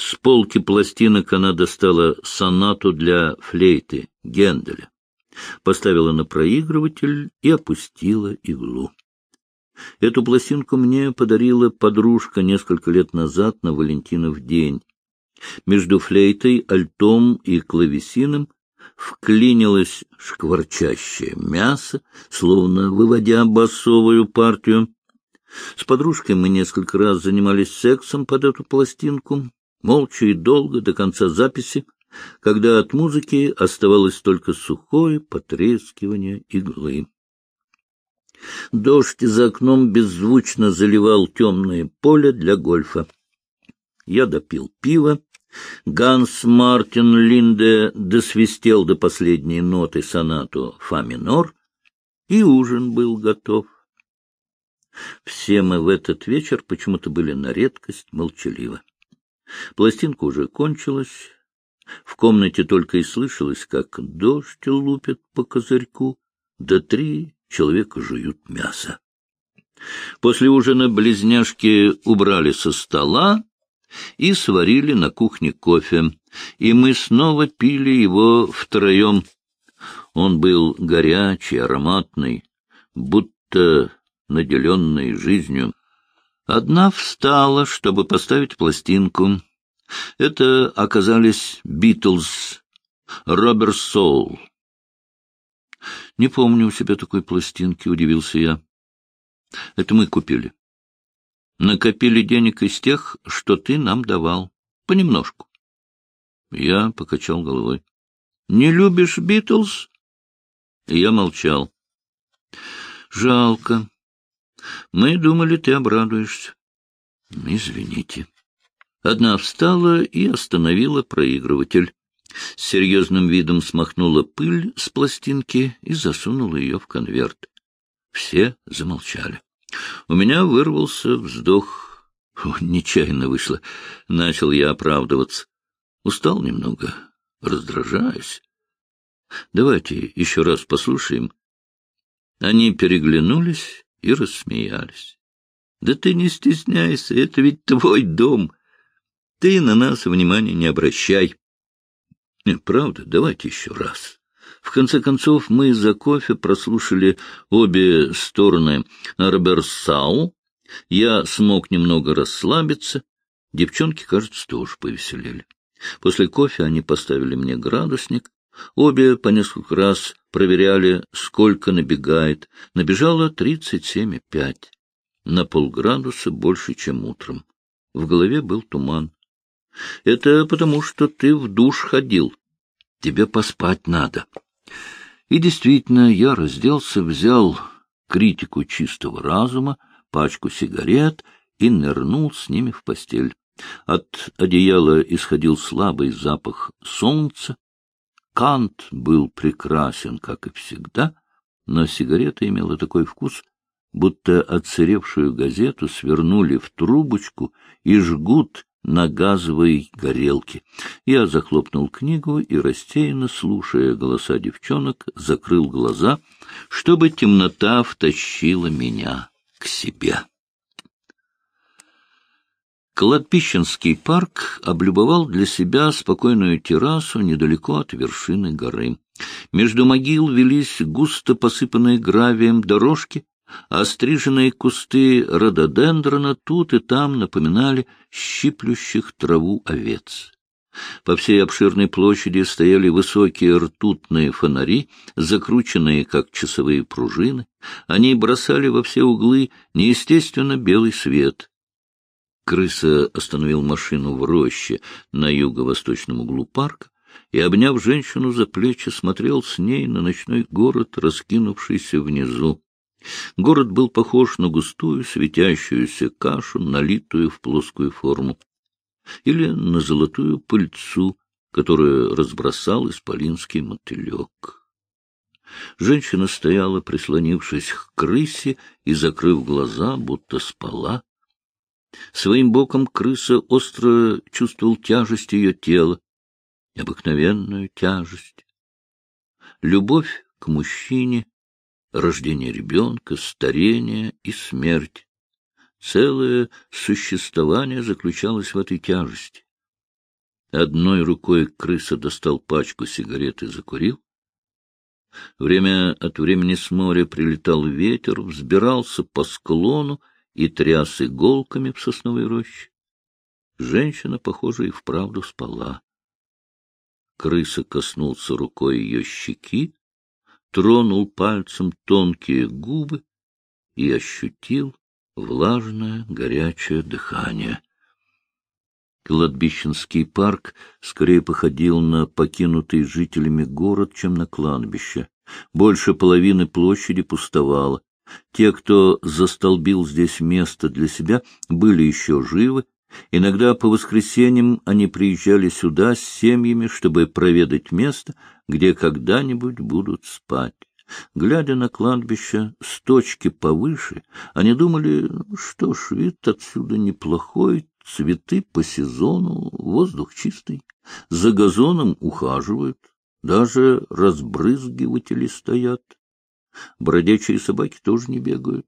С полки пластинок она достала сонату для флейты Генделя, поставила на проигрыватель и опустила иглу. Эту пластинку мне подарила подружка несколько лет назад на Валентинов день. Между флейтой, альтом и клавесином вклинилось шкварчащее мясо, словно выводя басовую партию. С подружкой мы несколько раз занимались сексом под эту пластинку, молча и долго, до конца записи, когда от музыки оставалось только сухое потрескивание иглы. Дождь за окном беззвучно заливал темное поле для гольфа. Я допил пиво. Ганс Мартин Линде досвистел до последней ноты сонату фа минор, и ужин был готов. Все мы в этот вечер почему-то были на редкость молчаливы. Пластинка уже кончилась. В комнате только и слышалось, как дождь лупит по козырьку, да три человека жуют мясо. После ужина близняшки убрали со стола и сварили на кухне кофе, и мы снова пили его втроем. Он был горячий, ароматный, будто наделенный жизнью. Одна встала, чтобы поставить пластинку. Это оказались «Битлз», «Роберт Соул». Не помню у себя такой пластинки, — удивился я. Это мы купили. Накопили денег из тех, что ты нам давал. Понемножку. Я покачал головой. Не любишь Битлз? я молчал. Жалко. Мы думали, ты обрадуешься. Извините. Одна встала и остановила проигрыватель. С серьезным видом смахнула пыль с пластинки и засунула ее в конверт. Все замолчали. У меня вырвался вздох. Фу, нечаянно вышло. Начал я оправдываться. Устал немного, раздражаюсь. Давайте еще раз послушаем. Они переглянулись и рассмеялись. — Да ты не стесняйся, это ведь твой дом. Ты на нас внимания не обращай. Правда, давайте еще раз. В конце концов, мы за кофе прослушали обе стороны Арберсау. Я смог немного расслабиться. Девчонки, кажется, тоже повеселели. После кофе они поставили мне градусник. Обе по несколько раз проверяли, сколько набегает. Набежало тридцать семь и пять. На полградуса больше, чем утром. В голове был туман. — Это потому, что ты в душ ходил. Тебе поспать надо. И действительно, я разделся, взял критику чистого разума, пачку сигарет и нырнул с ними в постель. От одеяла исходил слабый запах солнца. Кант был прекрасен, как и всегда, но сигарета имела такой вкус, будто отсыревшую газету свернули в трубочку и жгут на газовой горелке. Я захлопнул книгу и, растерянно слушая голоса девчонок, закрыл глаза, чтобы темнота втащила меня к себе. Кладбищенский парк облюбовал для себя спокойную террасу недалеко от вершины горы. Между могил велись густо посыпанные гравием дорожки, а стриженные кусты рододендрона тут и там напоминали щиплющих траву овец. По всей обширной площади стояли высокие ртутные фонари, закрученные, как часовые пружины. Они бросали во все углы неестественно белый свет. Крыса остановил машину в роще на юго-восточном углу парка и, обняв женщину за плечи, смотрел с ней на ночной город, раскинувшийся внизу. Город был похож на густую светящуюся кашу, налитую в плоскую форму, или на золотую пыльцу, которую разбросал исполинский мотылек. Женщина стояла, прислонившись к крысе и закрыв глаза, будто спала. Своим боком крыса остро чувствовал тяжесть ее тела, необыкновенную тяжесть. Любовь к мужчине рождение ребенка, старение и смерть. Целое существование заключалось в этой тяжести. Одной рукой крыса достал пачку сигарет и закурил. Время от времени с моря прилетал ветер, взбирался по склону и тряс иголками в сосновой роще. Женщина, похоже, и вправду спала. Крыса коснулся рукой ее щеки, тронул пальцем тонкие губы и ощутил влажное горячее дыхание. Кладбищенский парк скорее походил на покинутый жителями город, чем на кладбище. Больше половины площади пустовало. Те, кто застолбил здесь место для себя, были еще живы. Иногда по воскресеньям они приезжали сюда с семьями, чтобы проведать место, где когда-нибудь будут спать. Глядя на кладбище с точки повыше, они думали, что ж, вид отсюда неплохой, цветы по сезону, воздух чистый, за газоном ухаживают, даже разбрызгиватели стоят. Бродячие собаки тоже не бегают,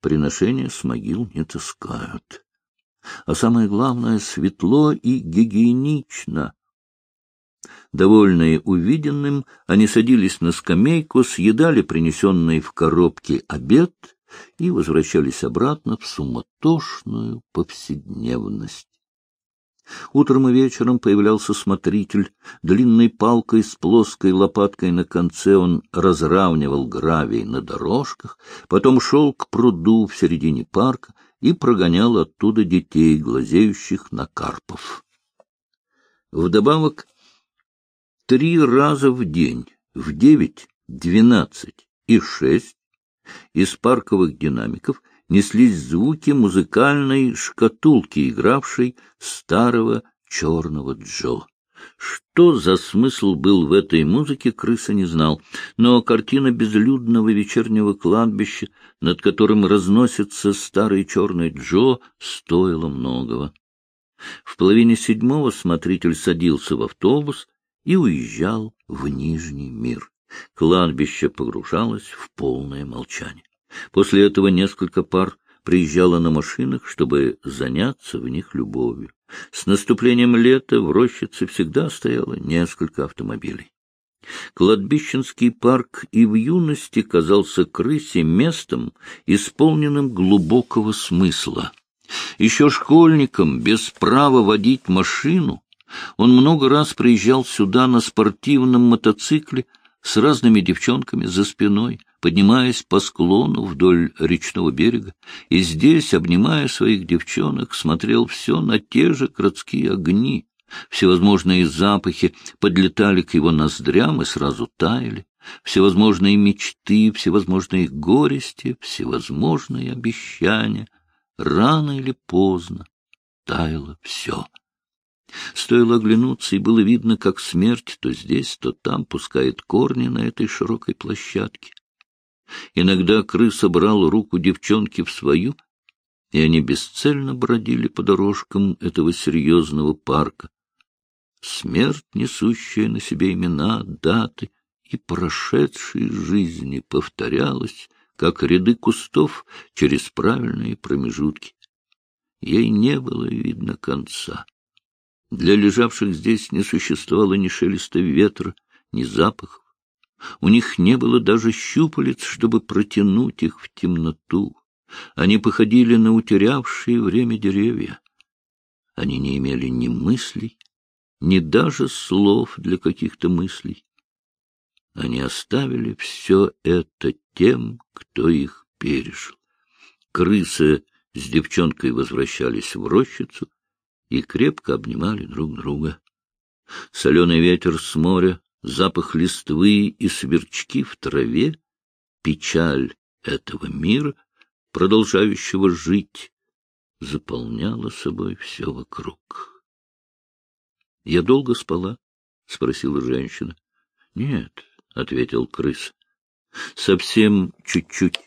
приношения с могил не таскают. А самое главное — светло и гигиенично. Довольные увиденным, они садились на скамейку, съедали принесенный в коробке обед и возвращались обратно в суматошную повседневность. Утром и вечером появлялся смотритель. Длинной палкой с плоской лопаткой на конце он разравнивал гравий на дорожках, потом шел к пруду в середине парка и прогонял оттуда детей, глазеющих на карпов. Вдобавок, три раза в день, в девять, двенадцать и шесть, из парковых динамиков — неслись звуки музыкальной шкатулки, игравшей старого черного Джо. Что за смысл был в этой музыке, крыса не знал, но картина безлюдного вечернего кладбища, над которым разносится старый черный Джо, стоила многого. В половине седьмого смотритель садился в автобус и уезжал в Нижний мир. Кладбище погружалось в полное молчание. После этого несколько пар приезжало на машинах, чтобы заняться в них любовью. С наступлением лета в рощице всегда стояло несколько автомобилей. Кладбищенский парк и в юности казался крысе местом, исполненным глубокого смысла. Еще школьником, без права водить машину, он много раз приезжал сюда на спортивном мотоцикле с разными девчонками за спиной, поднимаясь по склону вдоль речного берега, и здесь, обнимая своих девчонок, смотрел все на те же городские огни. Всевозможные запахи подлетали к его ноздрям и сразу таяли. Всевозможные мечты, всевозможные горести, всевозможные обещания. Рано или поздно таяло все. Стоило оглянуться, и было видно, как смерть то здесь, то там пускает корни на этой широкой площадке. Иногда крыса брал руку девчонки в свою, и они бесцельно бродили по дорожкам этого серьезного парка. Смерть, несущая на себе имена, даты и прошедшие жизни, повторялась, как ряды кустов через правильные промежутки. Ей не было видно конца. Для лежавших здесь не существовало ни шелеста ветра, ни запахов. У них не было даже щупалец, чтобы протянуть их в темноту. Они походили на утерявшие время деревья. Они не имели ни мыслей, ни даже слов для каких-то мыслей. Они оставили все это тем, кто их пережил. Крысы с девчонкой возвращались в рощицу и крепко обнимали друг друга. Соленый ветер с моря запах листвы и сверчки в траве, печаль этого мира, продолжающего жить, заполняла собой все вокруг. — Я долго спала? — спросила женщина. — Нет, — ответил крыс, — совсем чуть-чуть.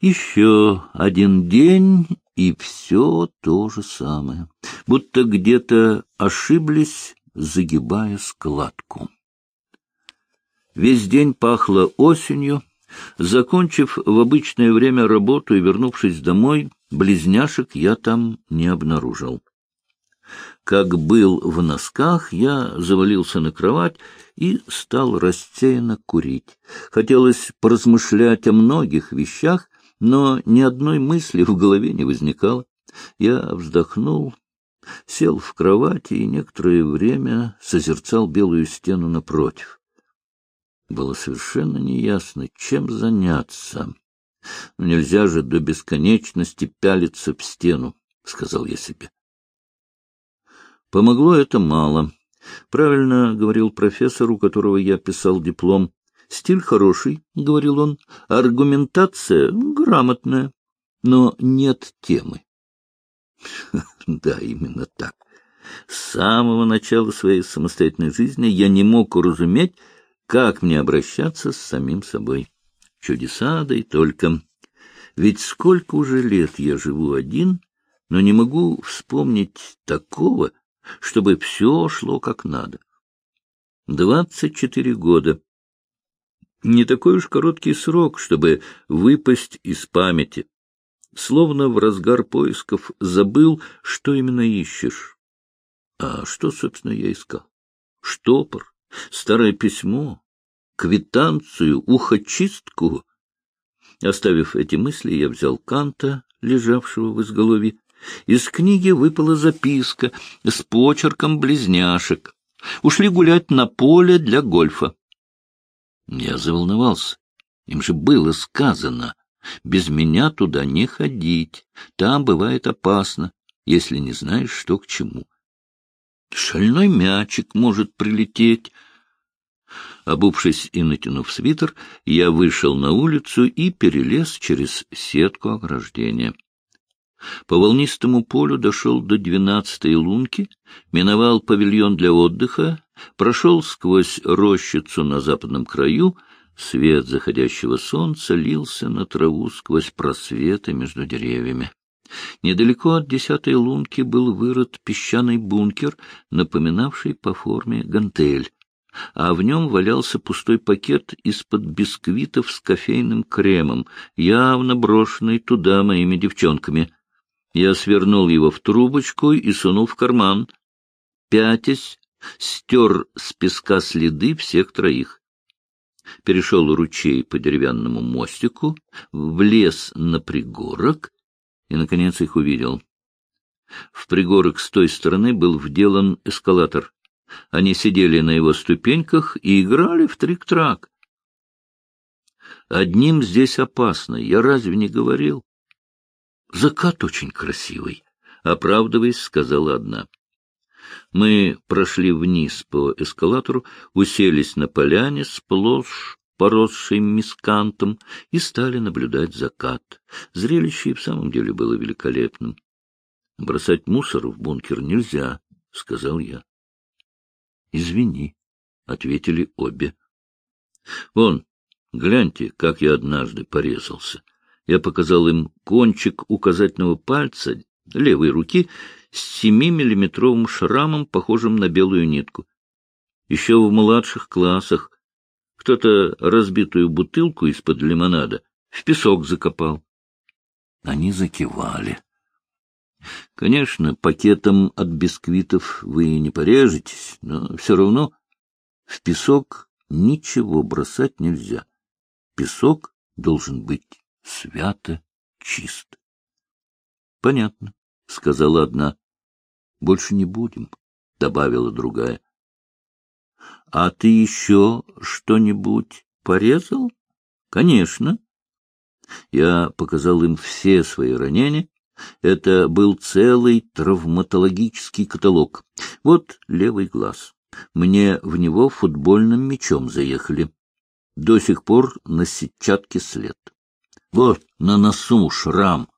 Еще один день, и все то же самое. Будто где-то ошиблись загибая складку. Весь день пахло осенью. Закончив в обычное время работу и вернувшись домой, близняшек я там не обнаружил. Как был в носках, я завалился на кровать и стал рассеянно курить. Хотелось поразмышлять о многих вещах, но ни одной мысли в голове не возникало. Я вздохнул, сел в кровати и некоторое время созерцал белую стену напротив. Было совершенно неясно, чем заняться. Нельзя же до бесконечности пялиться в стену, — сказал я себе. Помогло это мало. Правильно говорил профессор, у которого я писал диплом. Стиль хороший, — говорил он, — аргументация грамотная, но нет темы. Да, именно так. С самого начала своей самостоятельной жизни я не мог уразуметь, как мне обращаться с самим собой. Чудеса, да и только. Ведь сколько уже лет я живу один, но не могу вспомнить такого, чтобы все шло как надо. Двадцать четыре года. Не такой уж короткий срок, чтобы выпасть из памяти. Словно в разгар поисков забыл, что именно ищешь. А что, собственно, я искал? Штопор, старое письмо, квитанцию, ухочистку. Оставив эти мысли, я взял Канта, лежавшего в изголовье. Из книги выпала записка с почерком близняшек. Ушли гулять на поле для гольфа. Я заволновался. Им же было сказано, без меня туда не ходить. Там бывает опасно, если не знаешь, что к чему. Шальной мячик может прилететь. Обувшись и натянув свитер, я вышел на улицу и перелез через сетку ограждения. По волнистому полю дошел до двенадцатой лунки, миновал павильон для отдыха, прошел сквозь рощицу на западном краю, свет заходящего солнца лился на траву сквозь просветы между деревьями. Недалеко от десятой лунки был вырыт песчаный бункер, напоминавший по форме гантель, а в нем валялся пустой пакет из-под бисквитов с кофейным кремом, явно брошенный туда моими девчонками — я свернул его в трубочку и сунул в карман. Пятясь, стер с песка следы всех троих. Перешел ручей по деревянному мостику, влез на пригорок и, наконец, их увидел. В пригорок с той стороны был вделан эскалатор. Они сидели на его ступеньках и играли в трик-трак. Одним здесь опасно, я разве не говорил? Закат очень красивый, — оправдываясь, сказала одна. Мы прошли вниз по эскалатору, уселись на поляне сплошь поросшей мискантом, и стали наблюдать закат. Зрелище и в самом деле было великолепным. — Бросать мусор в бункер нельзя, — сказал я. — Извини, — ответили обе. — Вон, гляньте, как я однажды порезался. Я показал им кончик указательного пальца левой руки с семимиллиметровым шрамом, похожим на белую нитку. Еще в младших классах кто-то разбитую бутылку из-под лимонада в песок закопал. Они закивали. Конечно, пакетом от бисквитов вы не порежетесь, но все равно в песок ничего бросать нельзя. Песок должен быть свято чист. — Понятно, — сказала одна. — Больше не будем, — добавила другая. — А ты еще что-нибудь порезал? — Конечно. Я показал им все свои ранения. Это был целый травматологический каталог. Вот левый глаз. Мне в него футбольным мячом заехали. До сих пор на сетчатке след. Вот на носу шрам.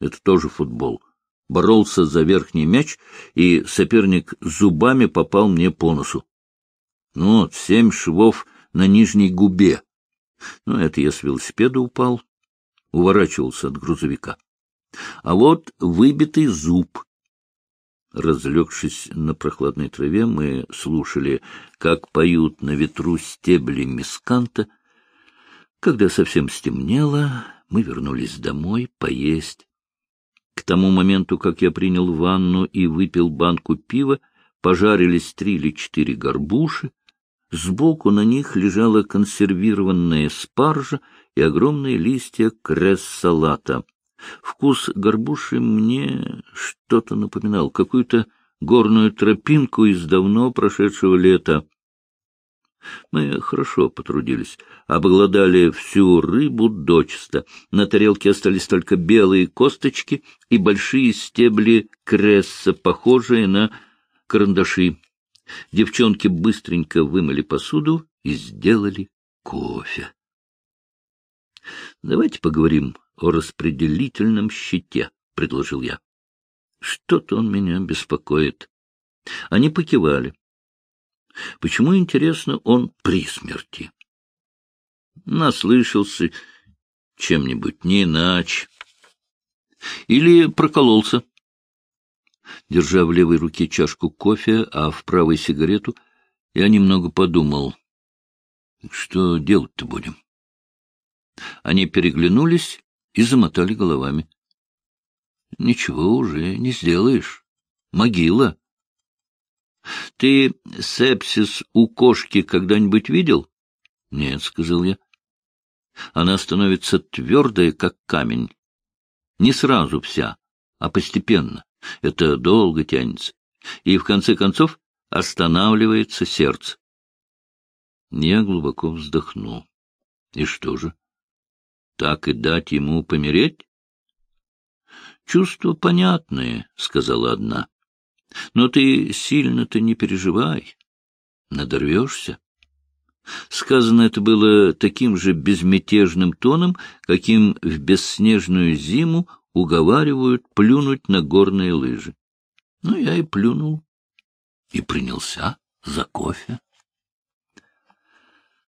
Это тоже футбол. Боролся за верхний мяч, и соперник зубами попал мне по носу. Ну, вот, семь швов на нижней губе. Ну, это я с велосипеда упал, уворачивался от грузовика. А вот выбитый зуб. Разлегшись на прохладной траве, мы слушали, как поют на ветру стебли мисканта — когда совсем стемнело, мы вернулись домой поесть. К тому моменту, как я принял ванну и выпил банку пива, пожарились три или четыре горбуши, сбоку на них лежала консервированная спаржа и огромные листья кресс-салата. Вкус горбуши мне что-то напоминал, какую-то горную тропинку из давно прошедшего лета. Мы хорошо потрудились, обглодали всю рыбу дочисто. На тарелке остались только белые косточки и большие стебли кресса, похожие на карандаши. Девчонки быстренько вымыли посуду и сделали кофе. — Давайте поговорим о распределительном щите, — предложил я. — Что-то он меня беспокоит. Они покивали. Почему, интересно, он при смерти? Наслышался чем-нибудь, не иначе. Или прокололся. Держа в левой руке чашку кофе, а в правой сигарету, я немного подумал. Что делать-то будем? Они переглянулись и замотали головами. — Ничего уже не сделаешь. Могила. — Ты сепсис у кошки когда-нибудь видел? — Нет, — сказал я. Она становится твердая, как камень. Не сразу вся, а постепенно. Это долго тянется. И, в конце концов, останавливается сердце. Я глубоко вздохнул. И что же? Так и дать ему помереть? — Чувства понятные, — сказала одна. Но ты сильно-то не переживай, надорвешься. Сказано это было таким же безмятежным тоном, каким в бесснежную зиму уговаривают плюнуть на горные лыжи. Ну, я и плюнул, и принялся за кофе.